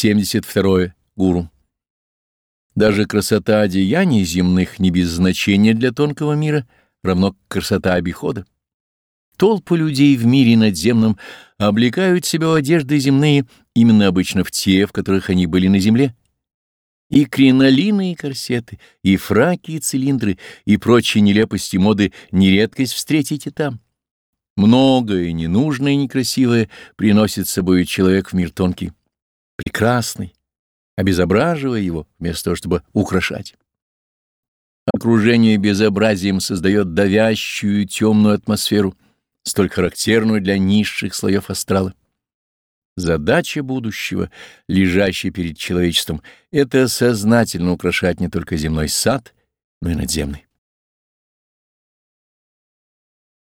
72. Гуру. Даже красота одеяний земных не без значения для тонкого мира, равно красота обихода. Толпы людей в мире надземном облекают себя в одежды земные именно обычно в те, в которых они были на земле. И кринолины, и корсеты, и фраки, и цилиндры, и прочие нелепости моды нередкость встретите там. Многое ненужное и некрасивое приносит с собой человек в мир тонкий, прекрасный, обезображивая его, вместо того, чтобы украшать. Окружение безобразием создает давящую темную атмосферу, столь характерную для низших слоев астрала. Задача будущего, лежащая перед человечеством, это сознательно украшать не только земной сад, но и надземный.